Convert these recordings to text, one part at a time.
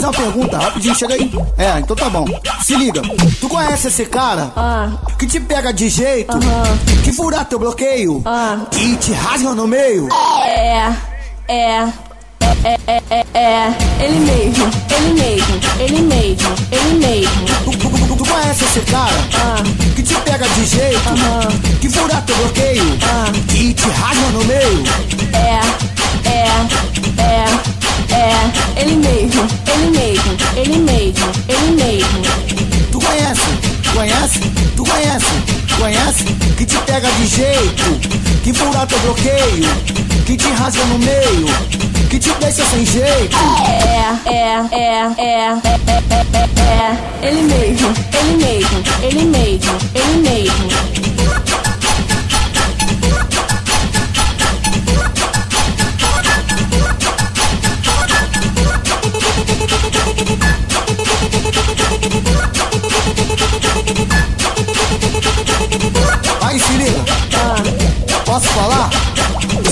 uma pergunta, rapidinho, chega aí. É, então tá bom. Se liga, tu conhece esse cara? Ah. Que te pega de jeito, Aham. que fura teu bloqueio Ah. e te rasga no meio. É, é, é, é, é, é, ele mesmo, ele mesmo, ele mesmo, ele mesmo. Tu, tu- tu- tu conhece esse cara? Ah. Que te pega de jeito, Aham. Conhece? Tu conhece? Conhece? Que te pega de jeito, que fura teu bloqueio, que te rasga no meio, que te deixa sem jeito. É, é, é, é, é, é, é, é, mesmo, ele mesmo, ele mesmo, ele mesmo.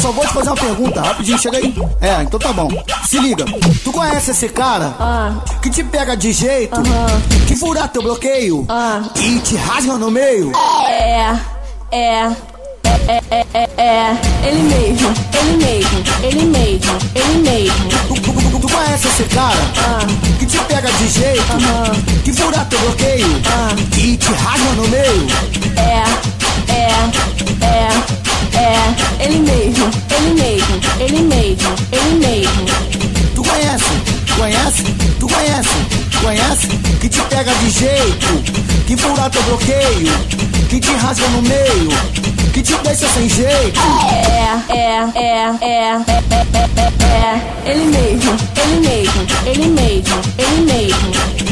Só vou te fazer uma pergunta, rapidinho, chega aí. É, então tá bom. Se liga, tu conhece esse cara? ah, Que te pega de jeito, Aham. que fura teu bloqueio Ah. e te rasga no meio. é, é, é, é, é, é, ele mesmo, ele mesmo, ele mesmo, ele mesmo. Tu, tu- tu- tu conhece esse cara? Ah. Que te pega de jeito, Aham. que fura teu bloqueio Ah. e te rasga no meio. Ele mesmo, ele mesmo, ele mesmo, ele mesmo. Tu conhece? Conhece? Tu conhece? Conhece? Que te pega de jeito, que fura teu bloqueio, que te rasga no meio, que te deixa sem jeito. É, é, é, é, é, é, é, é, ele mesmo, ele mesmo, ele mesmo, ele mesmo.